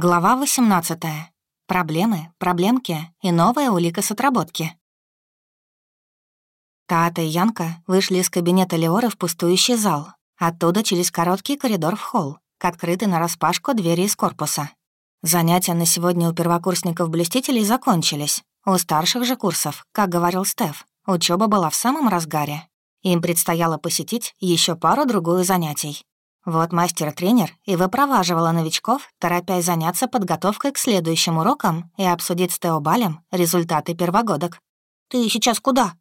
Глава 18. Проблемы, проблемки и новая улика с отработки. Таата и Янка вышли из кабинета Леора в пустующий зал, оттуда через короткий коридор в холл, к открытой нараспашку двери из корпуса. Занятия на сегодня у первокурсников-блюстителей закончились. У старших же курсов, как говорил Стеф, учеба была в самом разгаре. Им предстояло посетить еще пару-другую занятий. Вот мастер-тренер и выпроваживала новичков, торопясь заняться подготовкой к следующим урокам и обсудить с Теобалем результаты первогодок. «Ты сейчас куда?»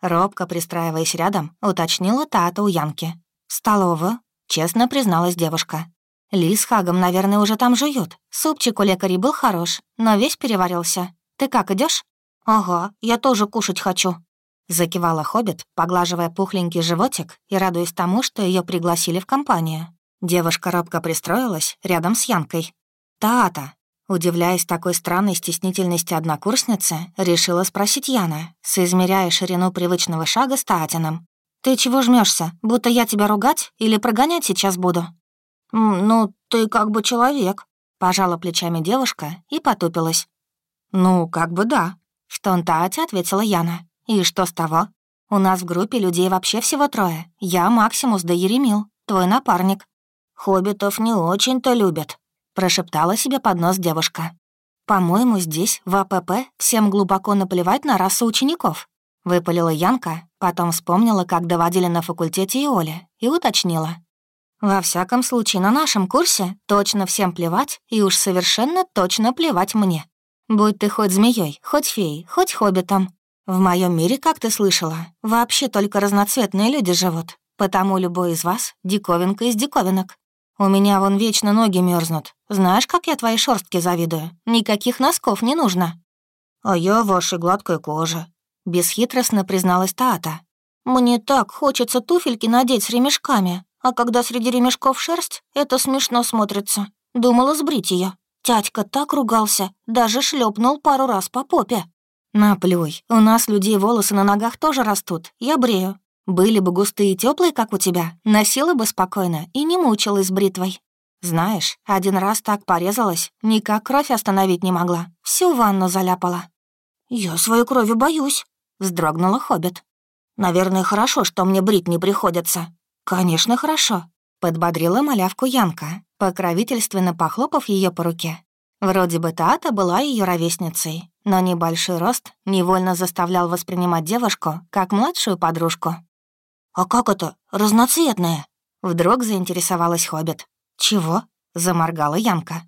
Робко пристраиваясь рядом, уточнила Тата у Янки. «В столовую», — честно призналась девушка. «Ли с Хагом, наверное, уже там жуют. Супчик у лекарей был хорош, но весь переварился. Ты как, идешь? «Ага, я тоже кушать хочу», Закивала Хоббит, поглаживая пухленький животик и радуясь тому, что ее пригласили в компанию. Девушка робко пристроилась рядом с Янкой. «Таата!» Удивляясь такой странной стеснительности однокурсницы, решила спросить Яна, соизмеряя ширину привычного шага с Таатиным. «Ты чего жмешься? Будто я тебя ругать или прогонять сейчас буду?» «Ну, ты как бы человек», — пожала плечами девушка и потупилась. «Ну, как бы да», — в тон Таате ответила Яна. «И что с того? У нас в группе людей вообще всего трое. Я Максимус да Еремил, твой напарник. «Хоббитов не очень-то любят», — прошептала себе под нос девушка. «По-моему, здесь, в АПП, всем глубоко наплевать на расу учеников», — выпалила Янка, потом вспомнила, как доводили на факультете и Оля, и уточнила. «Во всяком случае, на нашем курсе точно всем плевать, и уж совершенно точно плевать мне. Будь ты хоть змеей, хоть феей, хоть хоббитом. В моем мире, как ты слышала, вообще только разноцветные люди живут, потому любой из вас — диковинка из диковинок. У меня вон вечно ноги мерзнут. Знаешь, как я твоей шорстке завидую? Никаких носков не нужно». «А я вашей гладкой коже», — бесхитростно призналась Таата. «Мне так хочется туфельки надеть с ремешками, а когда среди ремешков шерсть, это смешно смотрится. Думала сбрить ее. Тятька так ругался, даже шлепнул пару раз по попе». «Наплюй, у нас людей волосы на ногах тоже растут, я брею. Были бы густые и теплые, как у тебя, носила бы спокойно и не мучилась бритвой. Знаешь, один раз так порезалась, никак кровь остановить не могла, всю ванну заляпала. «Я своей крови боюсь», — вздрогнула Хоббит. «Наверное, хорошо, что мне брить не приходится». «Конечно, хорошо», — подбодрила малявку Янка, покровительственно похлопав ее по руке. Вроде бы Таата была ее ровесницей, но небольшой рост невольно заставлял воспринимать девушку как младшую подружку. «А как это? Разноцветное?» Вдруг заинтересовалась Хоббит. «Чего?» — заморгала Янка.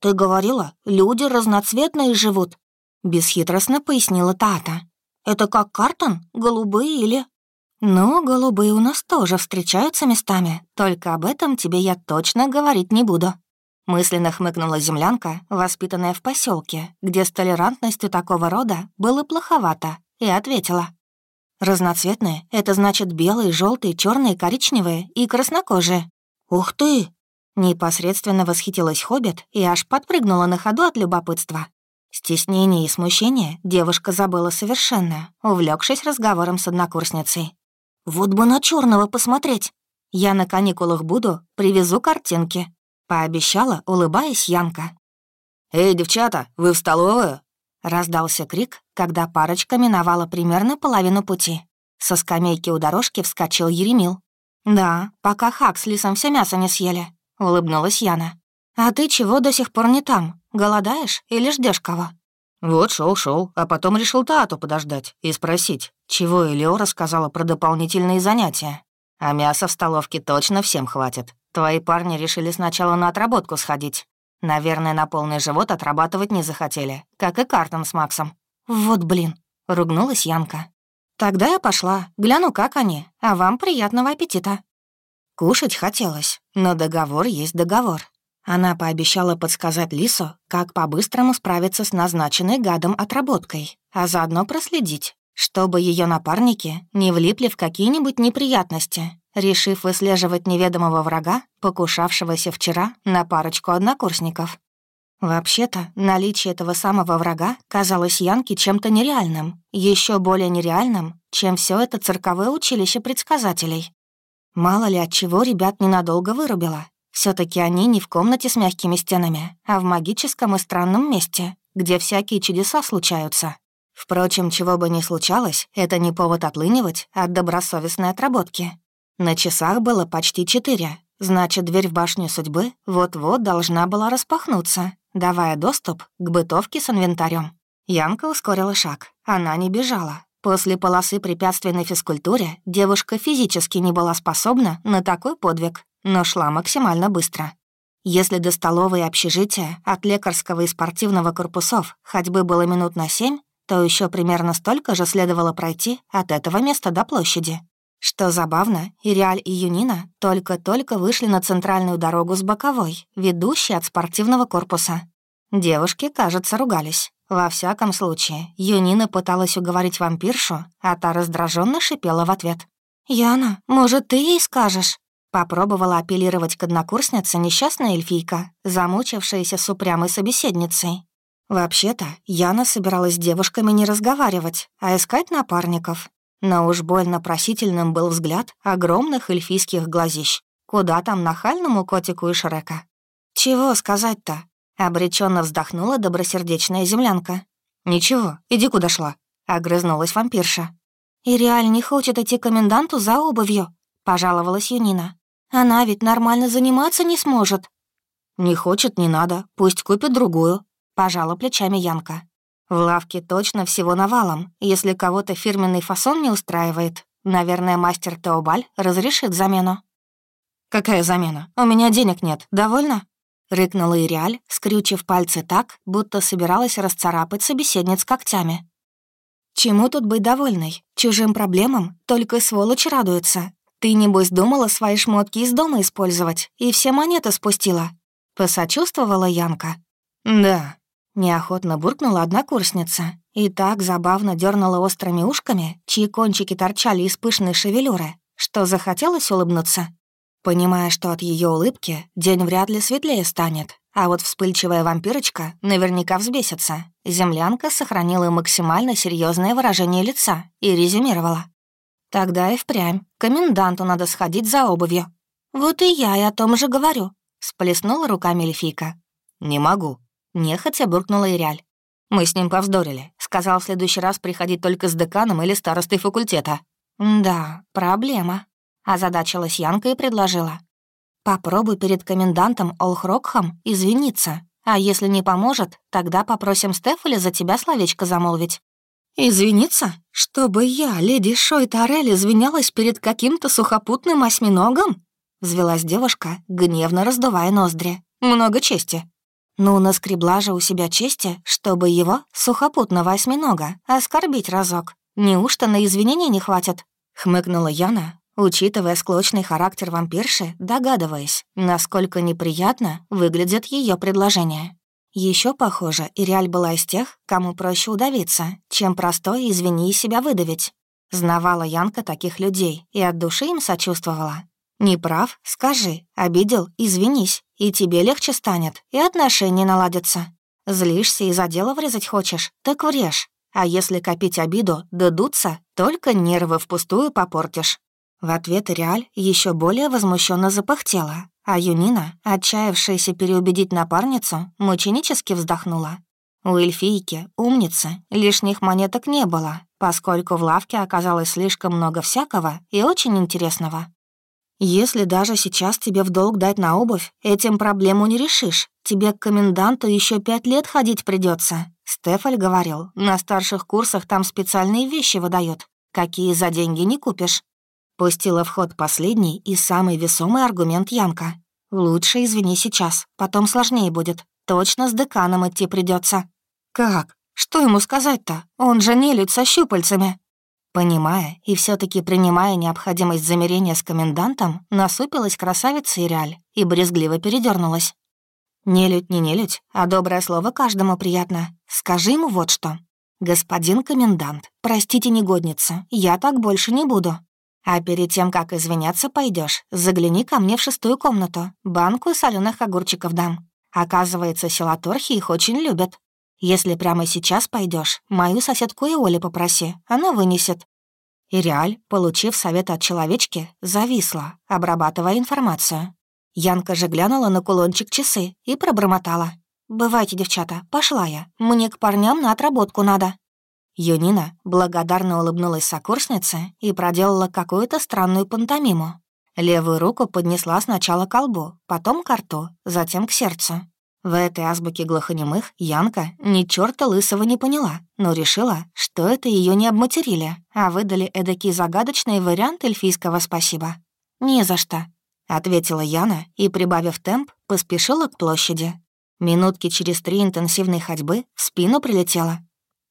«Ты говорила, люди разноцветные живут», — бесхитростно пояснила Тата. «Это как картон? Голубые или...» «Ну, голубые у нас тоже встречаются местами, только об этом тебе я точно говорить не буду». Мысленно хмыкнула землянка, воспитанная в поселке, где с толерантностью такого рода было плоховато, и ответила. Разноцветные — это значит белые, желтые, черные, коричневые и краснокожие. «Ух ты!» Непосредственно восхитилась Хоббит и аж подпрыгнула на ходу от любопытства. Стеснение и смущение девушка забыла совершенно, увлекшись разговором с однокурсницей. «Вот бы на черного посмотреть! Я на каникулах буду, привезу картинки», — пообещала, улыбаясь Янка. «Эй, девчата, вы в столовую?» Раздался крик, когда парочка миновала примерно половину пути. Со скамейки у дорожки вскочил Еремил. «Да, пока Хак с Лисом все мясо не съели», — улыбнулась Яна. «А ты чего до сих пор не там? Голодаешь или ждешь кого?» «Вот шел, шел, а потом решил Тату подождать и спросить, чего Элео рассказала про дополнительные занятия. А мяса в столовке точно всем хватит. Твои парни решили сначала на отработку сходить, Наверное, на полный живот отрабатывать не захотели, как и Картон с Максом. «Вот блин», — ругнулась Янка. «Тогда я пошла, гляну, как они, а вам приятного аппетита». Кушать хотелось, но договор есть договор. Она пообещала подсказать Лису, как по-быстрому справиться с назначенной гадом отработкой, а заодно проследить, чтобы ее напарники не влипли в какие-нибудь неприятности, решив выслеживать неведомого врага, покушавшегося вчера на парочку однокурсников. Вообще-то, наличие этого самого врага казалось Янке чем-то нереальным, еще более нереальным, чем все это цирковое училище предсказателей. Мало ли от чего ребят ненадолго вырубило. все таки они не в комнате с мягкими стенами, а в магическом и странном месте, где всякие чудеса случаются. Впрочем, чего бы ни случалось, это не повод отлынивать от добросовестной отработки. На часах было почти четыре, значит, дверь в башню судьбы вот-вот должна была распахнуться, давая доступ к бытовке с инвентарем. Янка ускорила шаг. Она не бежала. После полосы препятствий на физкультуре девушка физически не была способна на такой подвиг, но шла максимально быстро. Если до столовой и общежития от лекарского и спортивного корпусов ходьбы было минут на семь, то еще примерно столько же следовало пройти от этого места до площади. Что забавно, Ириаль и Юнина только-только вышли на центральную дорогу с боковой, ведущей от спортивного корпуса. Девушки, кажется, ругались. Во всяком случае, Юнина пыталась уговорить вампиршу, а та раздраженно шипела в ответ. «Яна, может, ты ей скажешь?» Попробовала апеллировать к однокурснице несчастная эльфийка, замучившаяся с упрямой собеседницей. Вообще-то, Яна собиралась с девушками не разговаривать, а искать напарников. Но уж больно просительным был взгляд огромных эльфийских глазищ. Куда там нахальному котику и Шрека? «Чего сказать-то?» — обреченно вздохнула добросердечная землянка. «Ничего, иди куда шла», — огрызнулась вампирша. «И реаль не хочет идти коменданту за обувью», — пожаловалась Юнина. Она ведь нормально заниматься не сможет». «Не хочет, не надо, пусть купит другую», — пожала плечами Янка. «В лавке точно всего навалом. Если кого-то фирменный фасон не устраивает, наверное, мастер Теобаль разрешит замену». «Какая замена? У меня денег нет. Довольно?» — рыкнула Ириаль, скрючив пальцы так, будто собиралась расцарапать собеседниц когтями. «Чему тут быть довольной? Чужим проблемам только сволочь радуется. Ты, небось, думала свои шмотки из дома использовать и все монеты спустила?» Посочувствовала Янка. «Да», — неохотно буркнула однокурсница и так забавно дернула острыми ушками, чьи кончики торчали из пышной шевелюры, что захотелось улыбнуться. Понимая, что от ее улыбки день вряд ли светлее станет, а вот вспыльчивая вампирочка наверняка взбесится. Землянка сохранила максимально серьезное выражение лица и резюмировала. Тогда и впрямь. Коменданту надо сходить за обувью. Вот и я и о том же говорю. Сплеснула руками эльфийка. Не могу. Нехотя буркнула Иряль. Мы с ним повздорили. Сказал в следующий раз приходить только с деканом или старостой факультета. Да, проблема. Озадачилась Янка и предложила. Попробуй перед комендантом Олхрокхом извиниться. А если не поможет, тогда попросим Стефали за тебя словечко замолвить. «Извиниться? Чтобы я, леди Шой Тарель, извинялась перед каким-то сухопутным осьминогом?» Взвелась девушка, гневно раздувая ноздри. «Много чести». Ну, наскребла же у себя чести, чтобы его, сухопутного осьминога, оскорбить разок. Неужто на извинения не хватит? Хмыкнула Яна, учитывая склочный характер вампирши, догадываясь, насколько неприятно выглядит ее предложение. Еще похоже, Ириаль была из тех, кому проще удавиться, чем простой «извини» себя выдавить. Знавала Янка таких людей и от души им сочувствовала. «Не прав? Скажи. Обидел? Извинись. И тебе легче станет, и отношения наладятся. Злишься и за дело врезать хочешь? Так врежь. А если копить обиду, дадутся, только нервы впустую попортишь». В ответ Ириаль еще более возмущенно запахтела, а Юнина, отчаявшаяся переубедить напарницу, мученически вздохнула. У эльфийки, умницы, лишних монеток не было, поскольку в лавке оказалось слишком много всякого и очень интересного. Если даже сейчас тебе в долг дать на обувь, этим проблему не решишь. Тебе к коменданту еще пять лет ходить придется. Стефаль говорил, на старших курсах там специальные вещи выдают, какие за деньги не купишь. Пустила в ход последний и самый весомый аргумент Янка. «Лучше извини сейчас, потом сложнее будет. Точно с деканом идти придется. «Как? Что ему сказать-то? Он же нелюдь со щупальцами». Понимая и все таки принимая необходимость замерения с комендантом, насупилась красавица Ириаль и брезгливо передернулась. «Нелюдь не нелюдь, а доброе слово каждому приятно. Скажи ему вот что. Господин комендант, простите негодница, я так больше не буду. А перед тем, как извиняться пойдешь, загляни ко мне в шестую комнату. Банку соленых огурчиков дам. Оказывается, селаторхи их очень любят. Если прямо сейчас пойдешь, мою соседку Иоли попроси, она вынесет». И Реаль, получив совет от человечки, зависла, обрабатывая информацию. Янка же глянула на кулончик часы и пробормотала. «Бывайте, девчата, пошла я. Мне к парням на отработку надо». Юнина благодарно улыбнулась сокурснице и проделала какую-то странную пантомиму. Левую руку поднесла сначала к колбу, потом к рту, затем к сердцу. В этой азбуке глухонемых Янка ни черта лысого не поняла, но решила, что это ее не обматерили, а выдали эдакий загадочный вариант эльфийского спасибо. «Не за что», — ответила Яна и, прибавив темп, поспешила к площади. Минутки через три интенсивной ходьбы в спину прилетела.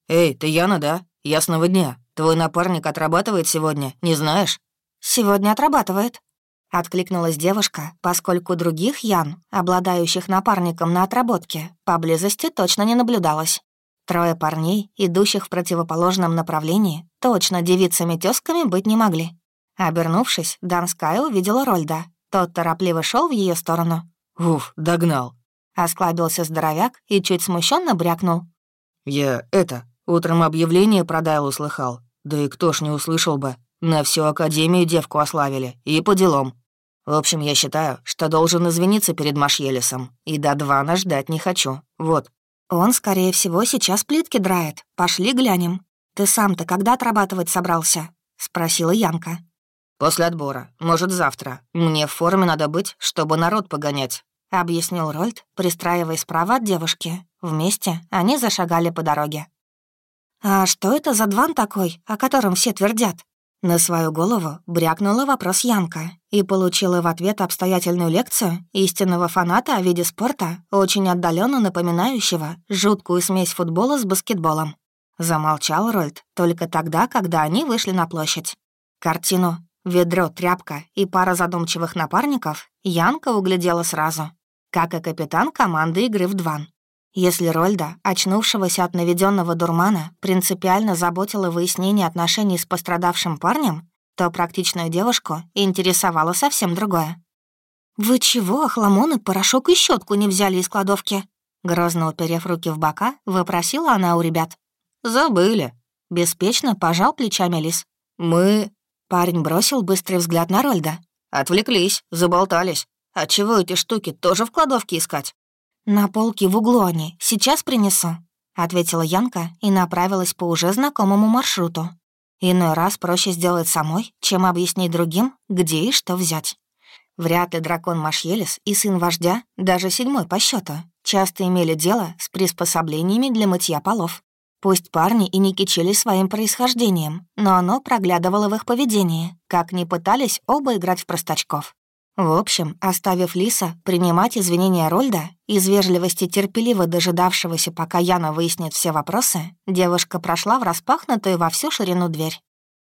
«Эй, ты Яна, да? Ясного дня. Твой напарник отрабатывает сегодня, не знаешь?» «Сегодня отрабатывает», — откликнулась девушка, поскольку других Ян, обладающих напарником на отработке, поблизости точно не наблюдалось. Трое парней, идущих в противоположном направлении, точно девицами-тёзками быть не могли. Обернувшись, Донская увидела Рольда. Тот торопливо шел в ее сторону. «Уф, догнал!» Осклабился здоровяк и чуть смущенно брякнул. «Я это, утром объявление про Дайл услыхал. Да и кто ж не услышал бы. На всю Академию девку ославили, и по делам. В общем, я считаю, что должен извиниться перед Машьелесом, и до Двана ждать не хочу. Вот». «Он, скорее всего, сейчас плитки драет. Пошли глянем. Ты сам-то когда отрабатывать собрался?» — спросила Янка. «После отбора. Может, завтра. Мне в форме надо быть, чтобы народ погонять», — объяснил Рольд, пристраиваясь справа от девушки. Вместе они зашагали по дороге. «А что это за дван такой, о котором все твердят?» На свою голову брякнула вопрос Янка и получила в ответ обстоятельную лекцию истинного фаната о виде спорта, очень отдаленно напоминающего жуткую смесь футбола с баскетболом. Замолчал Рольд только тогда, когда они вышли на площадь. Картину «Ведро, тряпка и пара задумчивых напарников» Янка углядела сразу, как и капитан команды игры в Дван. Если Рольда, очнувшегося от наведенного дурмана, принципиально заботила выяснение отношений с пострадавшим парнем, то практичную девушку интересовало совсем другое. «Вы чего, охламоны, порошок и щетку не взяли из кладовки?» Грозно уперев руки в бока, вопросила она у ребят. «Забыли». Беспечно пожал плечами Лис. «Мы...» Парень бросил быстрый взгляд на Рольда. «Отвлеклись, заболтались. А чего эти штуки тоже в кладовке искать?» «На полке в углу они, сейчас принесу», — ответила Янка и направилась по уже знакомому маршруту. Иной раз проще сделать самой, чем объяснить другим, где и что взять. Вряд ли дракон Машьелис и сын вождя, даже седьмой по счету, часто имели дело с приспособлениями для мытья полов. Пусть парни и не кичили своим происхождением, но оно проглядывало в их поведении, как не пытались оба играть в простачков. В общем, оставив Лиса принимать извинения Рольда, из вежливости терпеливо дожидавшегося, пока Яна выяснит все вопросы, девушка прошла в распахнутую во всю ширину дверь.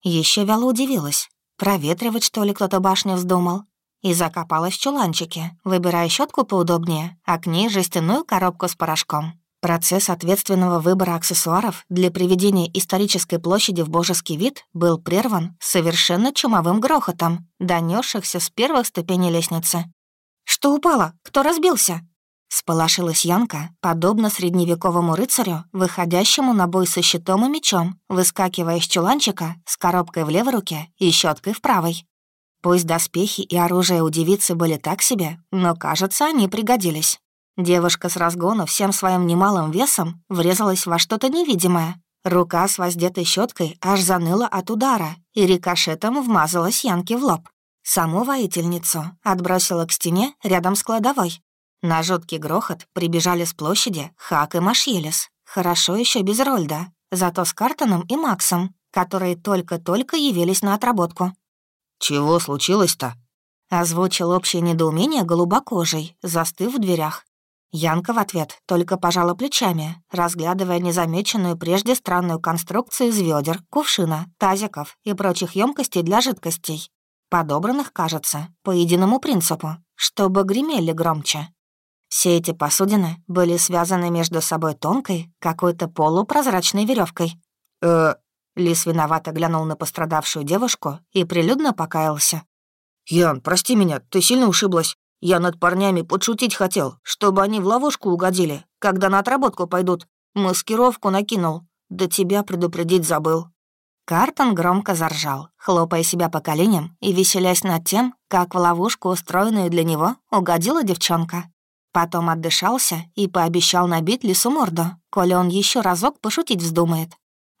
Еще вяло удивилась. Проветривать, что ли, кто-то башню вздумал? И закопалась в чуланчике, выбирая щетку поудобнее, а к ней жестяную коробку с порошком. Процесс ответственного выбора аксессуаров для приведения исторической площади в божеский вид был прерван совершенно чумовым грохотом, донесшихся с первых ступеней лестницы. «Что упало? Кто разбился?» Сполошилась Янка, подобно средневековому рыцарю, выходящему на бой со щитом и мечом, выскакивая из чуланчика с коробкой в левой руке и щеткой в правой. Пусть доспехи и оружие у девицы были так себе, но, кажется, они пригодились. Девушка с разгона всем своим немалым весом врезалась во что-то невидимое. Рука с воздетой щеткой аж заныла от удара и рикошетом вмазалась Янке в лоб. Саму воительницу отбросила к стене рядом с кладовой. На жуткий грохот прибежали с площади Хак и Машелес. Хорошо еще без Рольда, зато с Картоном и Максом, которые только-только явились на отработку. «Чего случилось-то?» Озвучил общее недоумение голубокожий, застыв в дверях. Янка в ответ только пожала плечами, разглядывая незамеченную прежде странную конструкцию из ведер, кувшина, тазиков и прочих емкостей для жидкостей, подобранных, кажется, по единому принципу, чтобы гремели громче. Все эти посудины были связаны между собой тонкой, какой-то полупрозрачной веревкой. «Э...» Лис виновато глянул на пострадавшую девушку и прилюдно покаялся. «Ян, прости меня, ты сильно ушиблась? Я над парнями подшутить хотел, чтобы они в ловушку угодили, когда на отработку пойдут. Маскировку накинул. Да тебя предупредить забыл». Картон громко заржал, хлопая себя по коленям и веселясь над тем, как в ловушку, устроенную для него, угодила девчонка. Потом отдышался и пообещал набить лису морду, коли он еще разок пошутить вздумает.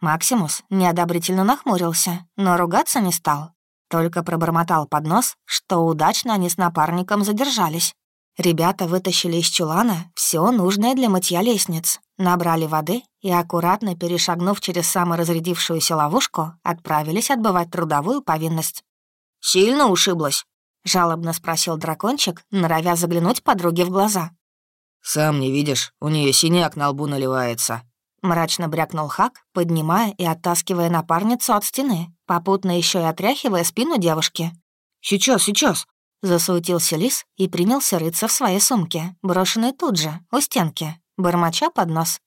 Максимус неодобрительно нахмурился, но ругаться не стал. Только пробормотал под нос, что удачно они с напарником задержались. Ребята вытащили из чулана все нужное для мытья лестниц, набрали воды и, аккуратно перешагнув через саморазрядившуюся ловушку, отправились отбывать трудовую повинность. «Сильно ушиблась?» — жалобно спросил дракончик, норовя заглянуть подруге в глаза. «Сам не видишь, у нее синяк на лбу наливается», Мрачно брякнул Хак, поднимая и оттаскивая напарницу от стены, попутно еще и отряхивая спину девушки. «Сейчас, сейчас!» Засуетился лис и принялся рыться в своей сумке, брошенной тут же, у стенки, бормоча под нос.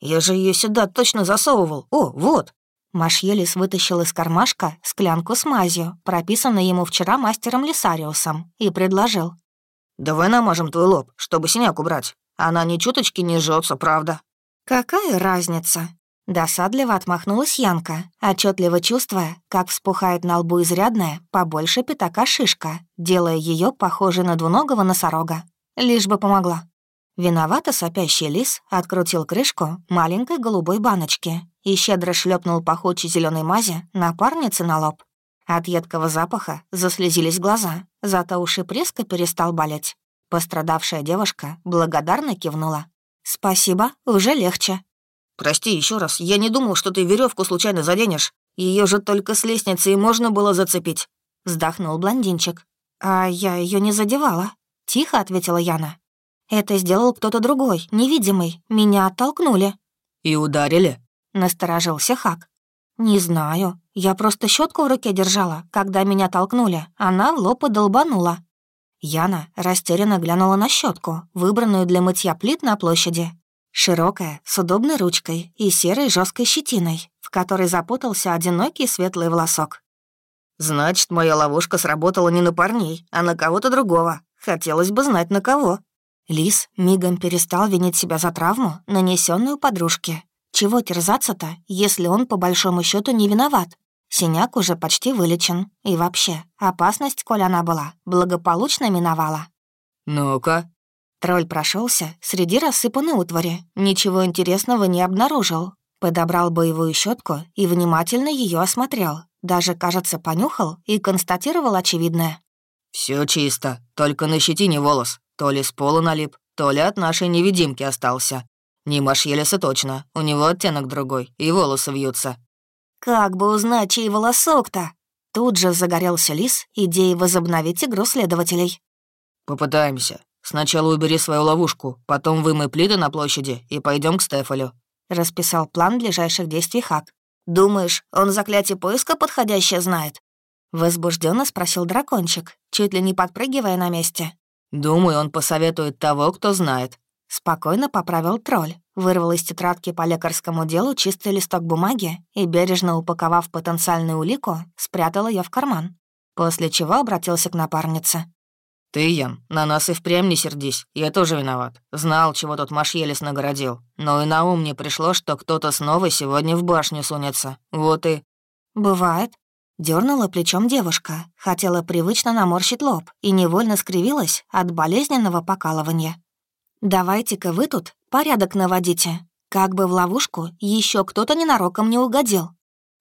«Я же ее сюда точно засовывал! О, вот!» Машьелис вытащил из кармашка склянку с мазью, прописанной ему вчера мастером Лисариусом, и предложил. «Давай намажем твой лоб, чтобы синяк убрать. Она ни чуточки не жжется, правда?» «Какая разница?» Досадливо отмахнулась Янка, отчетливо чувствуя, как вспухает на лбу изрядная, побольше пятака шишка, делая ее похожей на двуногого носорога. Лишь бы помогла. Виновато сопящий лис открутил крышку маленькой голубой баночки и щедро шлепнул пахучей зеленой мази напарнице на лоб. От едкого запаха заслезились глаза, зато уши преска перестал болеть. Пострадавшая девушка благодарно кивнула. «Спасибо, уже легче». «Прости еще раз, я не думал, что ты веревку случайно заденешь. Ее же только с лестницы и можно было зацепить», — вздохнул блондинчик. «А я ее не задевала», — тихо ответила Яна. «Это сделал кто-то другой, невидимый. Меня оттолкнули». «И ударили?» — насторожился Хак. «Не знаю. Я просто щетку в руке держала, когда меня толкнули. Она в лоб и долбанула. Яна растерянно глянула на щетку, выбранную для мытья плит на площади. Широкая, с удобной ручкой и серой жесткой щетиной, в которой запутался одинокий светлый волосок. «Значит, моя ловушка сработала не на парней, а на кого-то другого. Хотелось бы знать, на кого». Лис мигом перестал винить себя за травму, нанесенную подружке. Чего терзаться-то, если он по большому счету не виноват? Синяк уже почти вылечен. И вообще, опасность, коль она была, благополучно миновала. «Ну-ка». Тролль прошелся среди рассыпанной утвари, ничего интересного не обнаружил. Подобрал боевую щетку и внимательно ее осмотрел. Даже, кажется, понюхал и констатировал очевидное. Все чисто, только на щетине волос. То ли с пола налип, то ли от нашей невидимки остался. Не Машелеса точно, у него оттенок другой, и волосы вьются. Как бы узнать, чей волосок-то? Тут же загорелся лис идеей возобновить игру следователей. «Попытаемся. Сначала убери свою ловушку, потом вымой плиты на площади и пойдем к Стефалю», — расписал план ближайших действий Хак. «Думаешь, он заклятие поиска подходящее знает?» Возбужденно спросил дракончик, чуть ли не подпрыгивая на месте. «Думаю, он посоветует того, кто знает», Спокойно поправил тролль, вырвал из тетрадки по лекарскому делу чистый листок бумаги и, бережно упаковав потенциальную улику, спрятал ее в карман, после чего обратился к напарнице. «Ты, Ян, на нас и впрямь не сердись, я тоже виноват. Знал, чего тут Машелес нагородил, но и на ум мне пришло, что кто-то снова сегодня в башню сунется. Вот и...» «Бывает», Дернула плечом девушка, хотела привычно наморщить лоб и невольно скривилась от болезненного покалывания. «Давайте-ка вы тут порядок наводите, как бы в ловушку еще кто-то ненароком не угодил».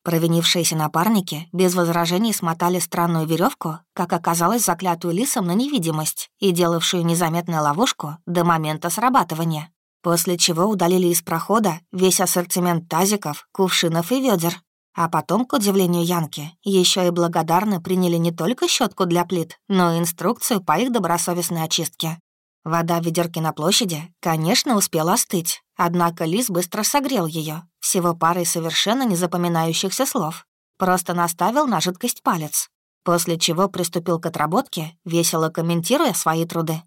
Провинившиеся напарники без возражений смотали странную веревку, как оказалось, заклятую лисом на невидимость и делавшую незаметную ловушку до момента срабатывания, после чего удалили из прохода весь ассортимент тазиков, кувшинов и ведер. А потом, к удивлению Янки, еще и благодарно приняли не только щетку для плит, но и инструкцию по их добросовестной очистке. Вода в ведерке на площади, конечно, успела остыть, однако Лис быстро согрел ее, всего парой совершенно незапоминающихся слов. Просто наставил на жидкость палец, после чего приступил к отработке, весело комментируя свои труды.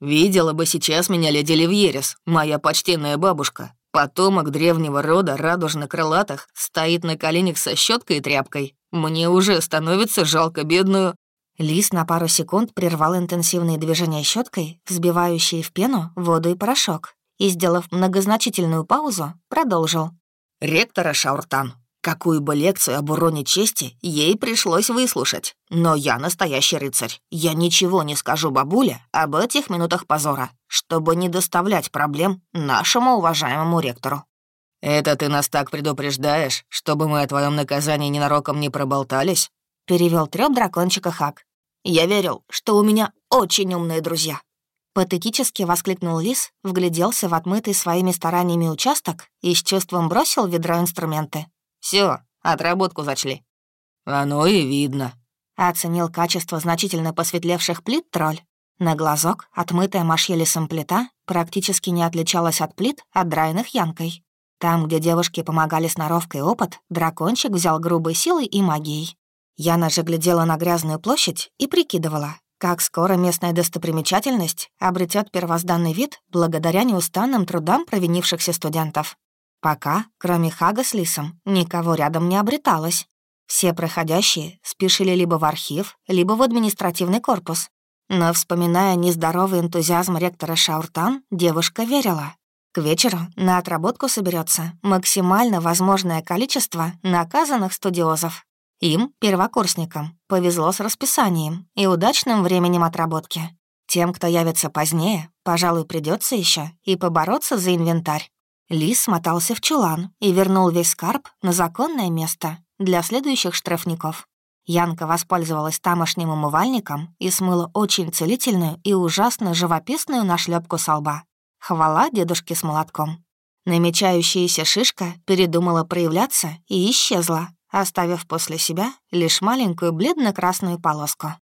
«Видела бы сейчас меня леди Ливьерес, моя почтенная бабушка. Потомок древнего рода радужно-крылатых стоит на коленях со щеткой и тряпкой. Мне уже становится жалко бедную...» Лис на пару секунд прервал интенсивные движения щеткой, взбивающие в пену воду и порошок, и, сделав многозначительную паузу, продолжил. «Ректора Шауртан, Какую бы лекцию об уроне чести ей пришлось выслушать. Но я настоящий рыцарь. Я ничего не скажу бабуле об этих минутах позора, чтобы не доставлять проблем нашему уважаемому ректору. «Это ты нас так предупреждаешь, чтобы мы о твоем наказании ненароком не проболтались?» — перевел трёп дракончика Хак. «Я верил, что у меня очень умные друзья». Патетически воскликнул Лис, вгляделся в отмытый своими стараниями участок и с чувством бросил в ведро инструменты. Все, отработку зачли». «Оно и видно», — оценил качество значительно посветлевших плит тролль. На глазок отмытая машьелисом плита практически не отличалась от плит, отдраенных янкой. Там, где девушке помогали сноровкой опыт, дракончик взял грубой силой и магией. Яна же глядела на грязную площадь и прикидывала, как скоро местная достопримечательность обретет первозданный вид благодаря неустанным трудам провинившихся студентов. Пока, кроме Хага с Лисом, никого рядом не обреталось. Все проходящие спешили либо в архив, либо в административный корпус. Но, вспоминая нездоровый энтузиазм ректора Шауртан, девушка верила, к вечеру на отработку соберется максимально возможное количество наказанных студиозов. Им, первокурсникам, повезло с расписанием и удачным временем отработки. Тем, кто явится позднее, пожалуй, придется еще и побороться за инвентарь. Лис смотался в чулан и вернул весь скарб на законное место для следующих штрафников. Янка воспользовалась тамошним умывальником и смыла очень целительную и ужасно живописную нашлепку со лба. Хвала дедушке с молотком. Намечающаяся шишка передумала проявляться и исчезла, оставив после себя лишь маленькую бледно-красную полоску.